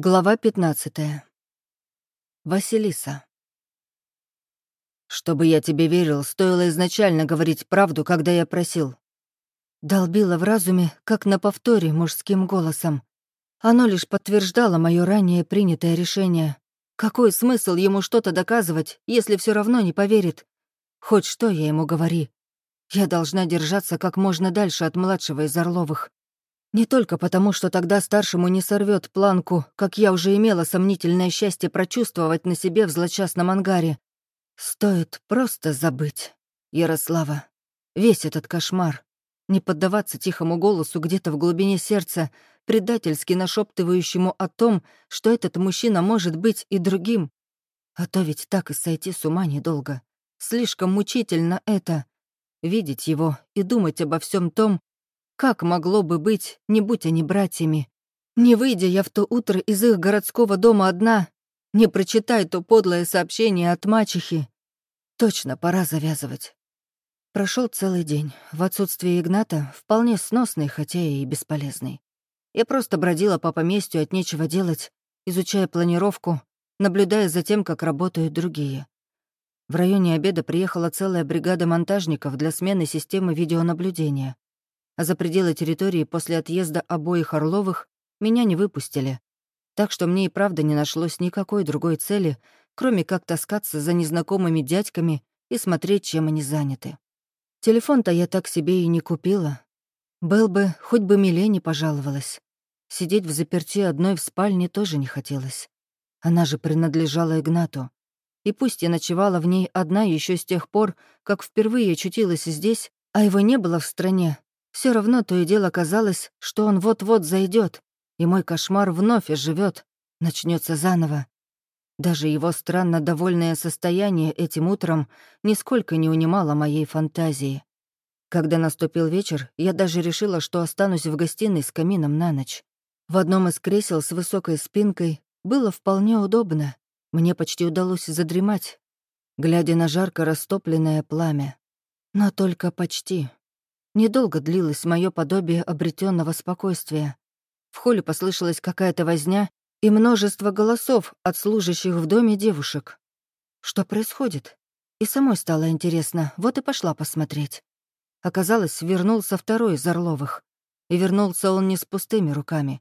Глава 15. Василиса. «Чтобы я тебе верил, стоило изначально говорить правду, когда я просил». Долбила в разуме, как на повторе, мужским голосом. Оно лишь подтверждало мое ранее принятое решение. Какой смысл ему что-то доказывать, если все равно не поверит? Хоть что я ему говори. Я должна держаться как можно дальше от младшего из Орловых. Не только потому, что тогда старшему не сорвет планку, как я уже имела сомнительное счастье прочувствовать на себе в злочастном ангаре. Стоит просто забыть, Ярослава, весь этот кошмар. Не поддаваться тихому голосу где-то в глубине сердца, предательски нашептывающему о том, что этот мужчина может быть и другим. А то ведь так и сойти с ума недолго. Слишком мучительно это — видеть его и думать обо всем том, как могло бы быть, не будь они братьями? Не выйдя я в то утро из их городского дома одна, не прочитай то подлое сообщение от мачехи. Точно пора завязывать. Прошел целый день. В отсутствие Игната вполне сносный, хотя и бесполезный. Я просто бродила по поместью от нечего делать, изучая планировку, наблюдая за тем, как работают другие. В районе обеда приехала целая бригада монтажников для смены системы видеонаблюдения а за пределы территории после отъезда обоих Орловых меня не выпустили. Так что мне и правда не нашлось никакой другой цели, кроме как таскаться за незнакомыми дядьками и смотреть, чем они заняты. Телефон-то я так себе и не купила. Был бы, хоть бы Милене пожаловалась. Сидеть в заперти одной в спальне тоже не хотелось. Она же принадлежала Игнату. И пусть я ночевала в ней одна еще с тех пор, как впервые очутилась здесь, а его не было в стране, все равно то и дело казалось, что он вот-вот зайдет, и мой кошмар вновь оживет, начнется заново. Даже его странно довольное состояние этим утром нисколько не унимало моей фантазии. Когда наступил вечер, я даже решила, что останусь в гостиной с камином на ночь. В одном из кресел с высокой спинкой было вполне удобно. Мне почти удалось задремать, глядя на жарко растопленное пламя. Но только почти. Недолго длилось мое подобие обретенного спокойствия. В холле послышалась какая-то возня и множество голосов от служащих в доме девушек. Что происходит? И самой стало интересно, вот и пошла посмотреть. Оказалось, вернулся второй из Орловых. И вернулся он не с пустыми руками.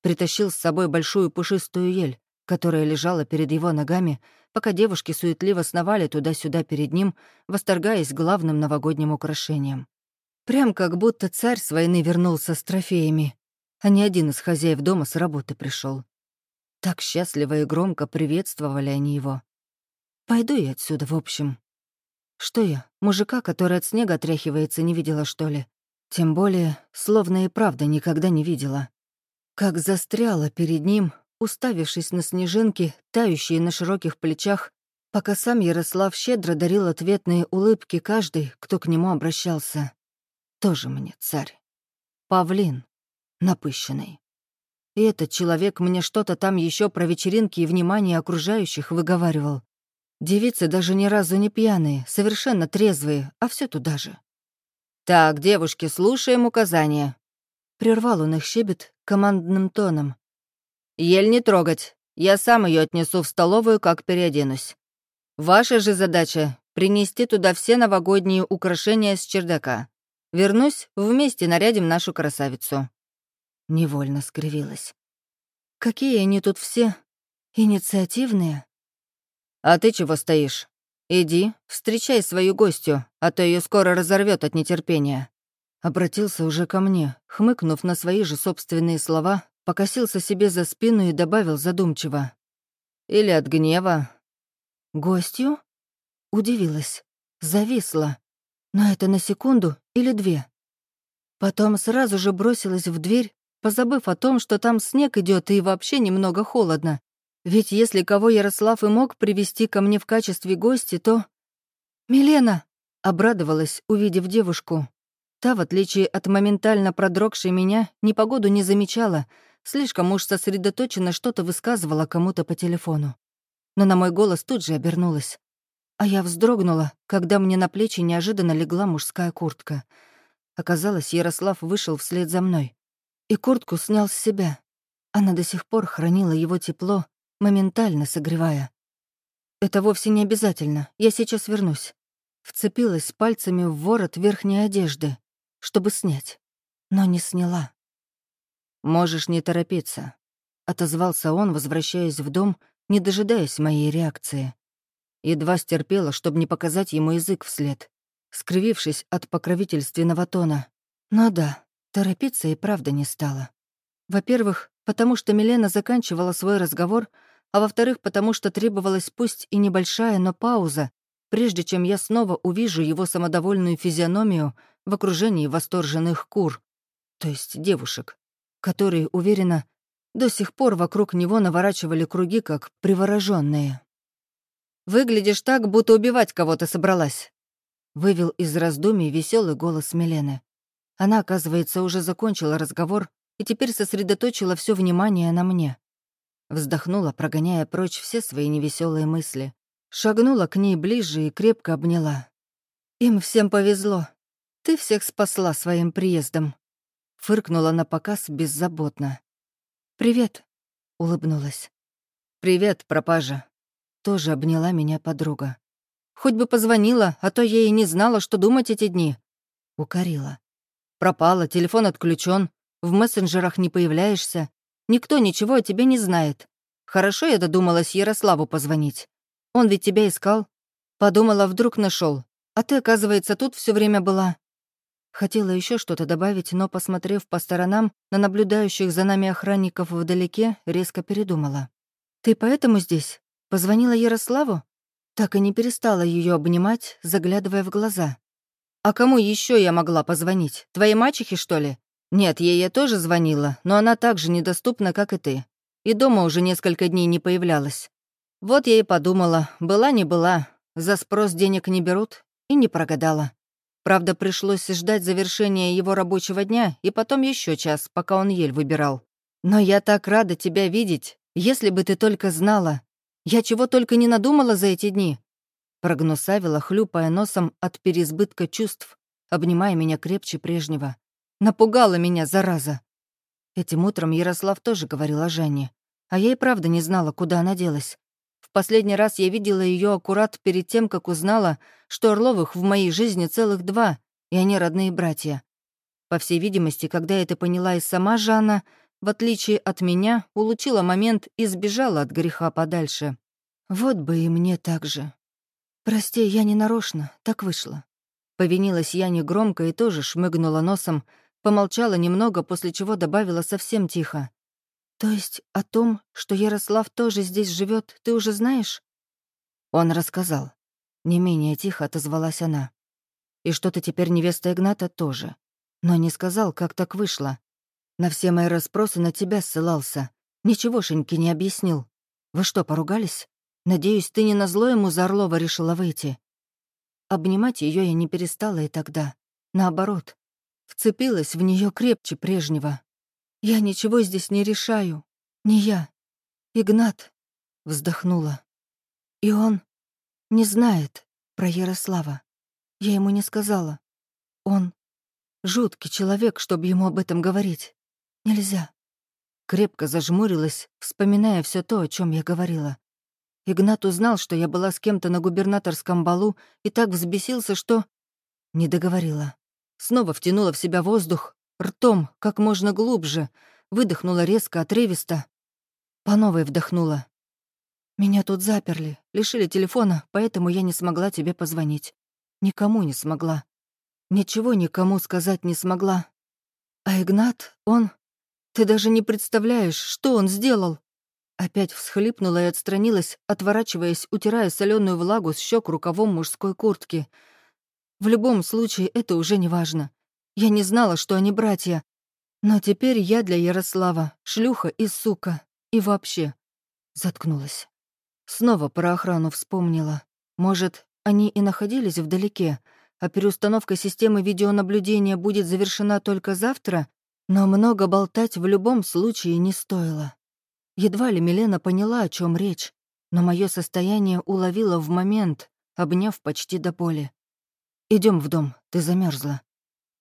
Притащил с собой большую пушистую ель, которая лежала перед его ногами, пока девушки суетливо сновали туда-сюда перед ним, восторгаясь главным новогодним украшением. Прям как будто царь с войны вернулся с трофеями, а не один из хозяев дома с работы пришел. Так счастливо и громко приветствовали они его. Пойду я отсюда, в общем. Что я, мужика, который от снега отряхивается, не видела, что ли? Тем более, словно и правда никогда не видела. Как застряла перед ним, уставившись на снежинки, тающие на широких плечах, пока сам Ярослав щедро дарил ответные улыбки каждый, кто к нему обращался. Тоже мне царь. Павлин, напыщенный. И этот человек мне что-то там еще про вечеринки и внимание окружающих выговаривал. Девицы даже ни разу не пьяные, совершенно трезвые, а все туда же. «Так, девушки, слушаем указания». Прервал он их щебет командным тоном. «Ель не трогать. Я сам ее отнесу в столовую, как переоденусь. Ваша же задача — принести туда все новогодние украшения с чердака. Вернусь, вместе нарядим нашу красавицу». Невольно скривилась. «Какие они тут все инициативные?» «А ты чего стоишь? Иди, встречай свою гостью, а то ее скоро разорвет от нетерпения». Обратился уже ко мне, хмыкнув на свои же собственные слова, покосился себе за спину и добавил задумчиво. «Или от гнева». «Гостью?» Удивилась, зависла. Но это на секунду или две. Потом сразу же бросилась в дверь, позабыв о том, что там снег идет и вообще немного холодно. Ведь если кого Ярослав и мог привести ко мне в качестве гости, то... «Милена!» — обрадовалась, увидев девушку. Та, в отличие от моментально продрогшей меня, непогоду не замечала, слишком уж сосредоточенно что-то высказывала кому-то по телефону. Но на мой голос тут же обернулась. А я вздрогнула, когда мне на плечи неожиданно легла мужская куртка. Оказалось, Ярослав вышел вслед за мной. И куртку снял с себя. Она до сих пор хранила его тепло, моментально согревая. «Это вовсе не обязательно. Я сейчас вернусь». Вцепилась пальцами в ворот верхней одежды, чтобы снять, но не сняла. «Можешь не торопиться», — отозвался он, возвращаясь в дом, не дожидаясь моей реакции. Едва стерпела, чтобы не показать ему язык вслед, скривившись от покровительственного тона. Но да, торопиться и правда не стала. Во-первых, потому что Милена заканчивала свой разговор, а во-вторых, потому что требовалась пусть и небольшая, но пауза, прежде чем я снова увижу его самодовольную физиономию в окружении восторженных кур, то есть девушек, которые, уверенно, до сих пор вокруг него наворачивали круги, как привороженные. «Выглядишь так, будто убивать кого-то собралась», — вывел из раздумий веселый голос Милены. Она, оказывается, уже закончила разговор и теперь сосредоточила все внимание на мне. Вздохнула, прогоняя прочь все свои невеселые мысли. Шагнула к ней ближе и крепко обняла. «Им всем повезло. Ты всех спасла своим приездом», Фыркнула на показ беззаботно. «Привет», — улыбнулась. «Привет, пропажа». Тоже обняла меня подруга. «Хоть бы позвонила, а то я и не знала, что думать эти дни». Укорила. «Пропала, телефон отключен, в мессенджерах не появляешься. Никто ничего о тебе не знает. Хорошо я додумалась Ярославу позвонить. Он ведь тебя искал. Подумала, вдруг нашел. А ты, оказывается, тут все время была. Хотела еще что-то добавить, но, посмотрев по сторонам на наблюдающих за нами охранников вдалеке, резко передумала. «Ты поэтому здесь? Позвонила Ярославу?» Так и не перестала ее обнимать, заглядывая в глаза. «А кому еще я могла позвонить? Твоей мачехе, что ли?» «Нет, ей я тоже звонила, но она так же недоступна, как и ты. И дома уже несколько дней не появлялась. Вот я и подумала, была не была, за спрос денег не берут, и не прогадала. Правда, пришлось ждать завершения его рабочего дня и потом еще час, пока он ель выбирал. Но я так рада тебя видеть, если бы ты только знала. Я чего только не надумала за эти дни. Прогнусавила, хлюпая носом от переизбытка чувств, обнимая меня крепче прежнего. Напугала меня, зараза. Этим утром Ярослав тоже говорил о Жанне. А я и правда не знала, куда она делась. Последний раз я видела ее аккурат перед тем, как узнала, что Орловых в моей жизни целых два, и они родные братья. По всей видимости, когда это поняла и сама Жанна, в отличие от меня, улучила момент и сбежала от греха подальше. Вот бы и мне так же. «Прости, я не нарочно, так вышло». Повинилась я негромко и тоже шмыгнула носом, помолчала немного, после чего добавила совсем тихо. «То есть о том, что Ярослав тоже здесь живет, ты уже знаешь?» Он рассказал. Не менее тихо отозвалась она. «И что ты теперь невеста Игната тоже. Но не сказал, как так вышло. На все мои расспросы на тебя ссылался. Ничегошеньки не объяснил. Вы что, поругались? Надеюсь, ты не на зло ему за Орлова решила выйти?» Обнимать ее я не перестала и тогда. Наоборот, вцепилась в нее крепче прежнего, я ничего здесь не решаю. Не я. Игнат вздохнула. И он не знает про Ярослава. Я ему не сказала. Он жуткий человек, чтобы ему об этом говорить. Нельзя. Крепко зажмурилась, вспоминая все то, о чем я говорила. Игнат узнал, что я была с кем-то на губернаторском балу, и так взбесился, что... Не договорила. Снова втянула в себя воздух, ртом, как можно глубже, выдохнула резко, отрывисто. По новой вдохнула. «Меня тут заперли, лишили телефона, поэтому я не смогла тебе позвонить. Никому не смогла. Ничего никому сказать не смогла. А Игнат, он... Ты даже не представляешь, что он сделал!» Опять всхлипнула и отстранилась, отворачиваясь, утирая соленую влагу с щек рукавом мужской куртки. В любом случае, это уже не важно. Я не знала, что они братья. Но теперь я для Ярослава шлюха и сука. И вообще. Заткнулась. Снова про охрану вспомнила. Может, они и находились вдалеке, а переустановка системы видеонаблюдения будет завершена только завтра, но много болтать в любом случае не стоило. Едва ли Милена поняла, о чем речь, но мое состояние уловила в момент, обняв почти до боли. Идем в дом, ты замерзла.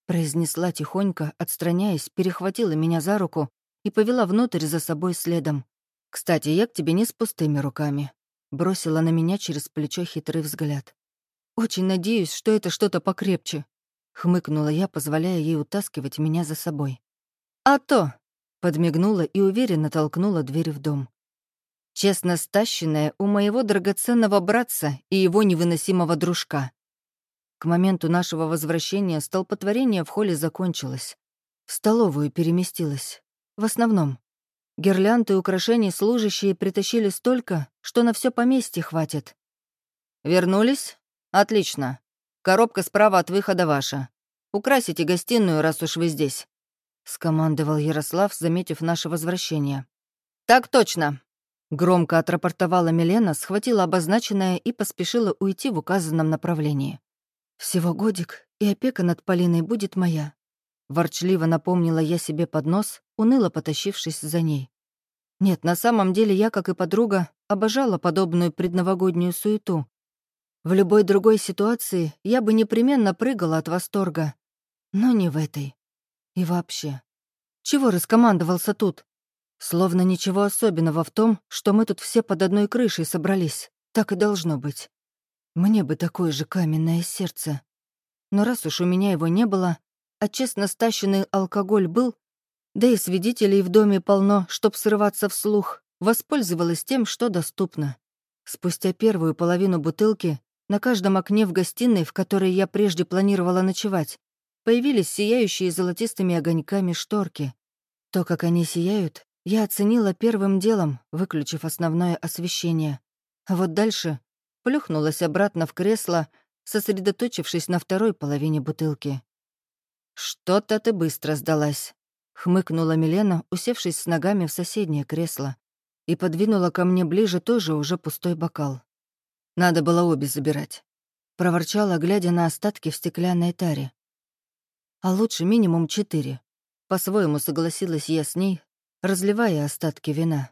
Произнесла тихонько, отстраняясь, перехватила меня за руку и повела внутрь за собой следом. «Кстати, я к тебе не с пустыми руками», — бросила на меня через плечо хитрый взгляд. «Очень надеюсь, что это что-то покрепче», — хмыкнула я, позволяя ей утаскивать меня за собой. «А то!» — подмигнула и уверенно толкнула дверь в дом. Честно стащенная у моего драгоценного братца и его невыносимого дружка. К моменту нашего возвращения столпотворение в холле закончилось. В столовую переместилось. В основном. Гирлянды и украшений служащие притащили столько, что на все поместье хватит. «Вернулись? Отлично. Коробка справа от выхода ваша. Украсите гостиную, раз уж вы здесь», — скомандовал Ярослав, заметив наше возвращение. «Так точно», — громко отрапортовала Милена, схватила обозначенное и поспешила уйти в указанном направлении. «Всего годик, и опека над Полиной будет моя», — ворчливо напомнила я себе под нос, уныло потащившись за ней. Нет, на самом деле я, как и подруга, обожала подобную предновогоднюю суету. В любой другой ситуации я бы непременно прыгала от восторга. Но не в этой. И вообще. Чего раскомандовался тут? Словно ничего особенного в том, что мы тут все под одной крышей собрались. Так и должно быть. Мне бы такое же каменное сердце. Но раз уж у меня его не было, а честно стащенный алкоголь был, да и свидетелей в доме полно, чтоб срываться вслух, воспользовалась тем, что доступно. Спустя первую половину бутылки на каждом окне в гостиной, в которой я прежде планировала ночевать, появились сияющие золотистыми огоньками шторки. То, как они сияют, я оценила первым делом, выключив основное освещение. А вот дальше плюхнулась обратно в кресло, сосредоточившись на второй половине бутылки. «Что-то ты быстро сдалась», — хмыкнула Милена, усевшись с ногами в соседнее кресло, и подвинула ко мне ближе тоже уже пустой бокал. «Надо было обе забирать», — проворчала, глядя на остатки в стеклянной таре. «А лучше минимум четыре», — по-своему согласилась я с ней, разливая остатки вина.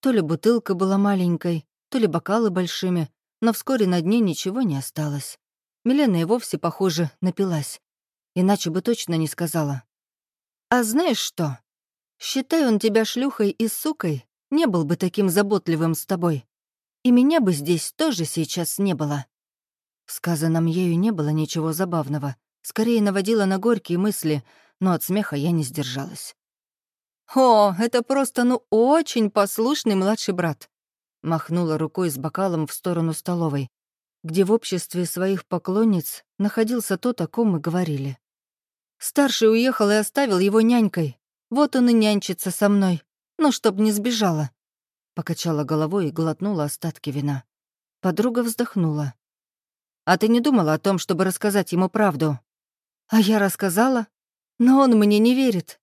То ли бутылка была маленькой, то ли бокалы большими, но вскоре на дне ничего не осталось. Милена и вовсе, похоже, напилась. Иначе бы точно не сказала. «А знаешь что? Считай он тебя шлюхой и сукой, не был бы таким заботливым с тобой. И меня бы здесь тоже сейчас не было». В сказанном ею не было ничего забавного. Скорее наводила на горькие мысли, но от смеха я не сдержалась. «О, это просто, ну, очень послушный младший брат махнула рукой с бокалом в сторону столовой, где в обществе своих поклонниц находился тот, о ком мы говорили. Старший уехал и оставил его нянькой. Вот он и нянчится со мной. Ну, чтоб не сбежала. Покачала головой и глотнула остатки вина. Подруга вздохнула. «А ты не думала о том, чтобы рассказать ему правду?» «А я рассказала, но он мне не верит».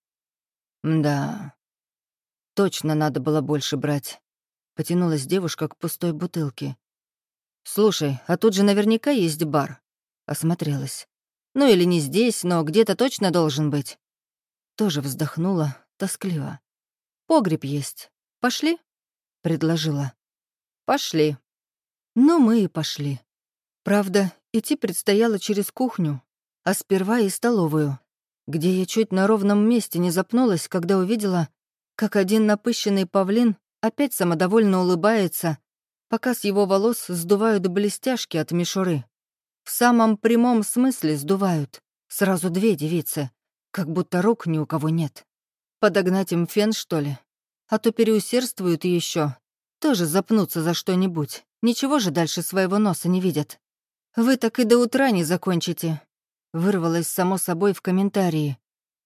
«Да, точно надо было больше брать. Потянулась девушка к пустой бутылке. «Слушай, а тут же наверняка есть бар». Осмотрелась. «Ну или не здесь, но где-то точно должен быть». Тоже вздохнула, тоскливо. «Погреб есть. Пошли?» — предложила. «Пошли». Ну, мы и пошли. Правда, идти предстояло через кухню, а сперва и столовую, где я чуть на ровном месте не запнулась, когда увидела, как один напыщенный павлин опять самодовольно улыбается, пока с его волос сдувают блестяшки от мишуры. В самом прямом смысле сдувают. Сразу две девицы, как будто рук ни у кого нет. Подогнать им фен, что ли? А то переусердствуют еще. Тоже запнутся за что-нибудь. Ничего же дальше своего носа не видят. Вы так и до утра не закончите. Вырвалась само собой в комментарии.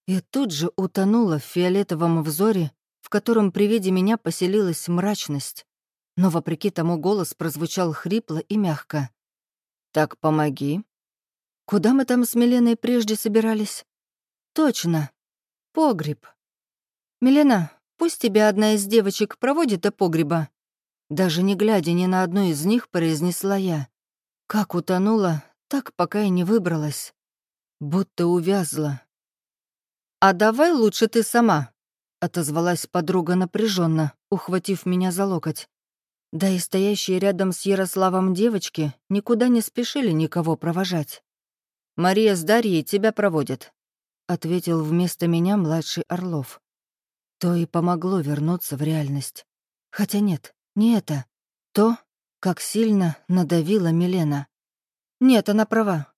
И тут же утонула в фиолетовом взоре в котором при виде меня поселилась мрачность. Но, вопреки тому, голос прозвучал хрипло и мягко. «Так помоги». «Куда мы там с Миленой прежде собирались?» «Точно. Погреб. Милена, пусть тебя одна из девочек проводит до погреба». Даже не глядя ни на одну из них, произнесла я. Как утонула, так пока и не выбралась. Будто увязла. «А давай лучше ты сама», — отозвалась подруга напряженно, ухватив меня за локоть. Да и стоящие рядом с Ярославом девочки никуда не спешили никого провожать. «Мария с Дарьей тебя проводят», — ответил вместо меня младший Орлов. То и помогло вернуться в реальность. Хотя нет, не это. То, как сильно надавила Милена. Нет, она права.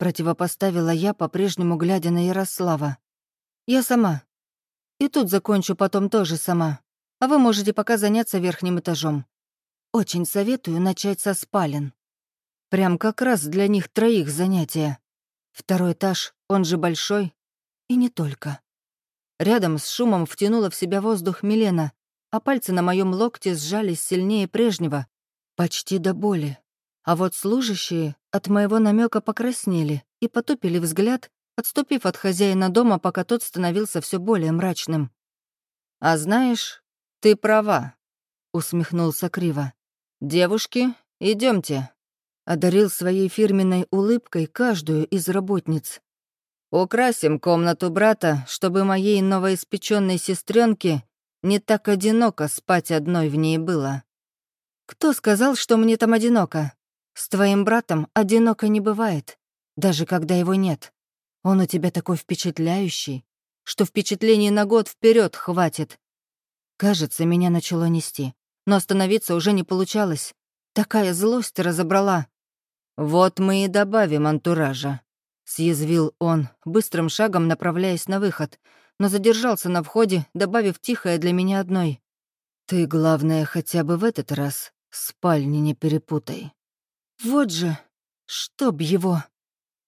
Противопоставила я, по-прежнему глядя на Ярослава. Я сама. И тут закончу потом тоже сама. А вы можете пока заняться верхним этажом. Очень советую начать со спален. Прям как раз для них троих занятия. Второй этаж, он же большой, и не только. Рядом с шумом втянула в себя воздух Милена, а пальцы на моем локте сжались сильнее прежнего, почти до боли. А вот служащие от моего намека покраснели и потупили взгляд, отступив от хозяина дома, пока тот становился все более мрачным. «А знаешь, ты права», — усмехнулся криво. «Девушки, идемте одарил своей фирменной улыбкой каждую из работниц. «Украсим комнату брата, чтобы моей новоиспеченной сестренке не так одиноко спать одной в ней было». «Кто сказал, что мне там одиноко? С твоим братом одиноко не бывает, даже когда его нет. Он у тебя такой впечатляющий, что впечатлений на год вперед хватит. Кажется, меня начало нести, но остановиться уже не получалось. Такая злость разобрала, «Вот мы и добавим антуража», — съязвил он, быстрым шагом направляясь на выход, но задержался на входе, добавив тихое для меня одной. «Ты, главное, хотя бы в этот раз спальни не перепутай». «Вот же, чтоб его!»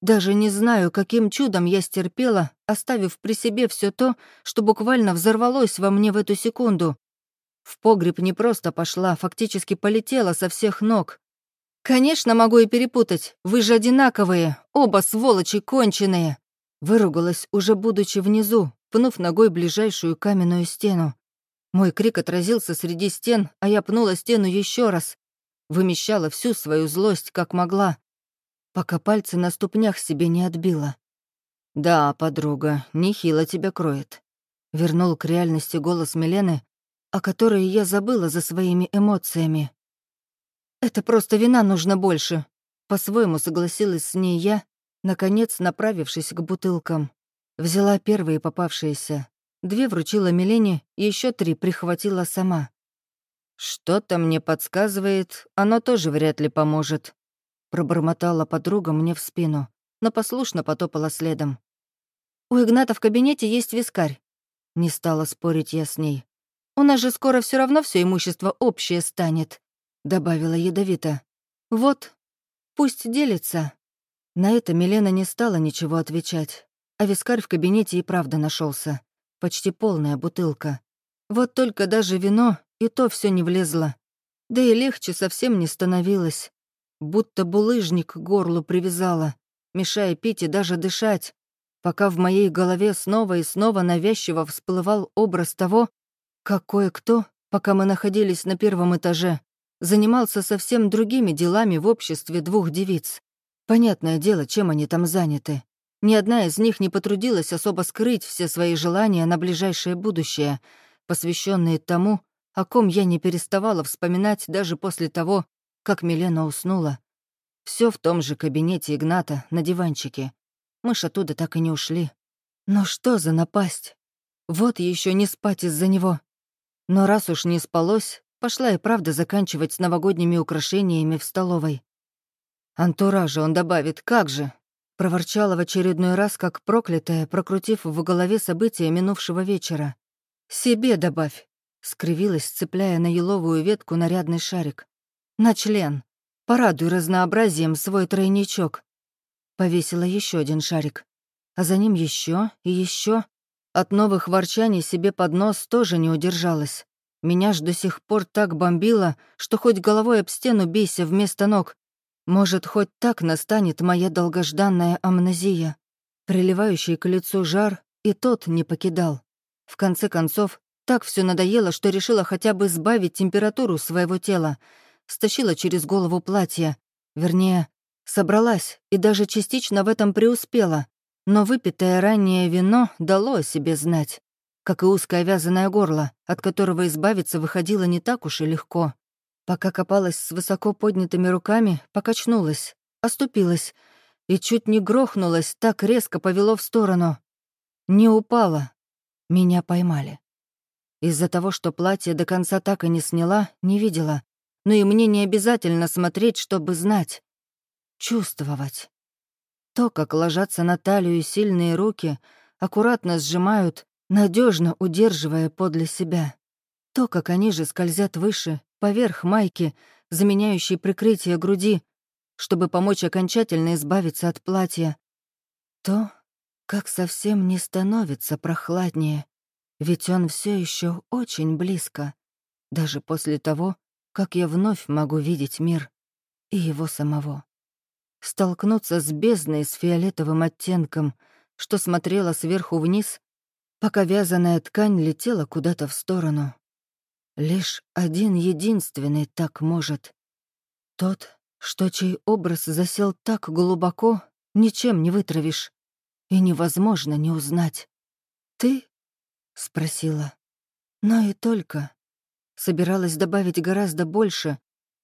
Даже не знаю, каким чудом я стерпела, оставив при себе все то, что буквально взорвалось во мне в эту секунду. В погреб не просто пошла, фактически полетела со всех ног. «Конечно, могу и перепутать. Вы же одинаковые. Оба сволочи конченые!» Выругалась, уже будучи внизу, пнув ногой ближайшую каменную стену. Мой крик отразился среди стен, а я пнула стену еще раз. Вымещала всю свою злость, как могла, пока пальцы на ступнях себе не отбила. «Да, подруга, нехило тебя кроет», — вернул к реальности голос Милены, о которой я забыла за своими эмоциями. «Это просто вина нужно больше», — по-своему согласилась с ней я, наконец направившись к бутылкам. Взяла первые попавшиеся. Две вручила Милене, еще три прихватила сама. «Что-то мне подсказывает, оно тоже вряд ли поможет», — пробормотала подруга мне в спину, но послушно потопала следом. «У Игната в кабинете есть вискарь», — не стала спорить я с ней. «У нас же скоро все равно все имущество общее станет». — добавила ядовито. «Вот, пусть делится». На это Милена не стала ничего отвечать, а вискарь в кабинете и правда нашелся. Почти полная бутылка. Вот только даже вино и то все не влезло. Да и легче совсем не становилось. Будто булыжник к горлу привязала, мешая пить и даже дышать, пока в моей голове снова и снова навязчиво всплывал образ того, какое кто пока мы находились на первом этаже, занимался совсем другими делами в обществе двух девиц. Понятное дело, чем они там заняты. Ни одна из них не потрудилась особо скрыть все свои желания на ближайшее будущее, посвященные тому, о ком я не переставала вспоминать даже после того, как Милена уснула. Все в том же кабинете Игната, на диванчике. Мы ж оттуда так и не ушли. Но что за напасть? Вот еще не спать из-за него. Но раз уж не спалось, Пошла и правда заканчивать с новогодними украшениями в столовой. «Антуража он добавит, как же!» Проворчала в очередной раз, как проклятая, прокрутив в голове события минувшего вечера. «Себе добавь!» — скривилась, цепляя на еловую ветку нарядный шарик. «На член! Порадуй разнообразием свой тройничок!» Повесила еще один шарик. А за ним еще и еще. От новых ворчаний себе под нос тоже не удержалась. Меня ж до сих пор так бомбило, что хоть головой об стену бейся вместо ног. Может, хоть так настанет моя долгожданная амнезия. Приливающий к лицу жар и тот не покидал. В конце концов, так все надоело, что решила хотя бы сбавить температуру своего тела. Стащила через голову платье. Вернее, собралась и даже частично в этом преуспела. Но выпитое ранее вино дало о себе знать как и узкое вязаное горло, от которого избавиться выходило не так уж и легко. Пока копалась с высоко поднятыми руками, покачнулась, оступилась и чуть не грохнулась, так резко повело в сторону. Не упала. Меня поймали. Из-за того, что платье до конца так и не сняла, не видела. Но и мне не обязательно смотреть, чтобы знать. Чувствовать. То, как ложатся на талию сильные руки, аккуратно сжимают, надежно удерживая подле себя. То, как они же скользят выше, поверх майки, заменяющей прикрытие груди, чтобы помочь окончательно избавиться от платья. То, как совсем не становится прохладнее, ведь он все еще очень близко, даже после того, как я вновь могу видеть мир и его самого. Столкнуться с бездной с фиолетовым оттенком, что смотрела сверху вниз, пока вязаная ткань летела куда-то в сторону. Лишь один единственный так может. Тот, что чей образ засел так глубоко, ничем не вытравишь, и невозможно не узнать. «Ты?» — спросила. Но и только. Собиралась добавить гораздо больше,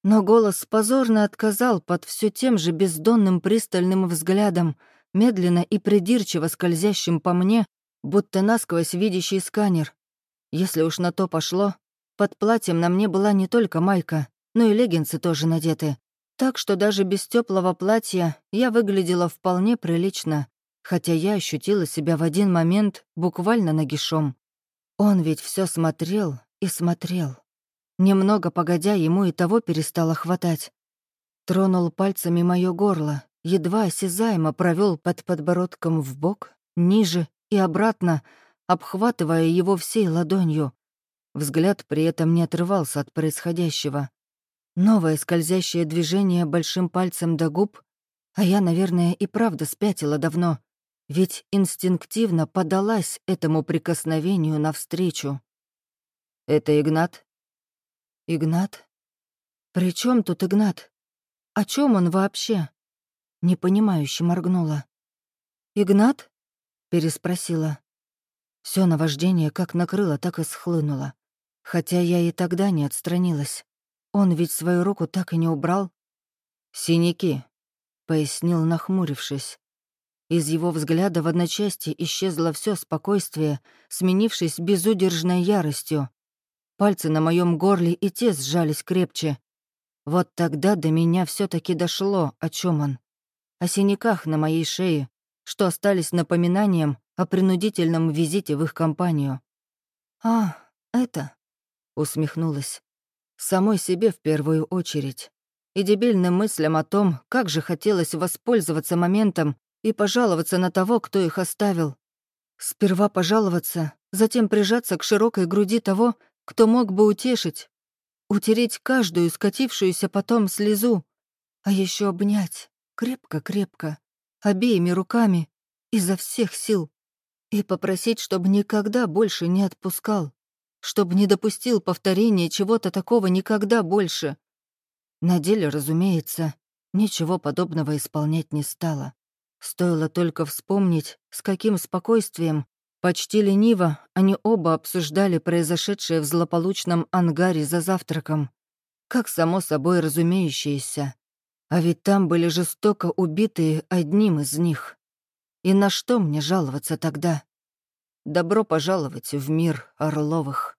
но голос позорно отказал под все тем же бездонным пристальным взглядом, медленно и придирчиво скользящим по мне, будто насквозь видящий сканер. Если уж на то пошло, под платьем на мне была не только майка, но и леггинсы тоже надеты. Так что даже без теплого платья я выглядела вполне прилично, хотя я ощутила себя в один момент буквально нагишом. Он ведь все смотрел и смотрел. Немного погодя, ему и того перестало хватать. Тронул пальцами мое горло, едва осязаемо провел под подбородком в бок, ниже и обратно, обхватывая его всей ладонью. Взгляд при этом не отрывался от происходящего. Новое скользящее движение большим пальцем до губ, а я, наверное, и правда спятила давно, ведь инстинктивно подалась этому прикосновению навстречу. «Это Игнат?» Игнат? При чем тут Игнат? О чем он вообще? Непонимающе моргнула. Игнат? переспросила. Все наваждение как накрыло, так и схлынуло. Хотя я и тогда не отстранилась. Он ведь свою руку так и не убрал. «Синяки», — пояснил, нахмурившись. Из его взгляда в одночасье исчезло все спокойствие, сменившись безудержной яростью. Пальцы на моем горле и те сжались крепче. Вот тогда до меня все таки дошло, о чем он. О синяках на моей шее, что остались напоминанием о принудительном визите в их компанию. «А, это...» — усмехнулась. Самой себе в первую очередь. И дебильным мыслям о том, как же хотелось воспользоваться моментом и пожаловаться на того, кто их оставил. Сперва пожаловаться, затем прижаться к широкой груди того, кто мог бы утешить, утереть каждую скатившуюся потом слезу, а еще обнять крепко-крепко, обеими руками, изо всех сил, и попросить, чтобы никогда больше не отпускал, чтобы не допустил повторения чего-то такого никогда больше. На деле, разумеется, ничего подобного исполнять не стало. Стоило только вспомнить, с каким спокойствием Почти лениво они оба обсуждали произошедшее в злополучном ангаре за завтраком, как само собой разумеющееся. А ведь там были жестоко убитые одним из них. И на что мне жаловаться тогда? Добро пожаловать в мир Орловых.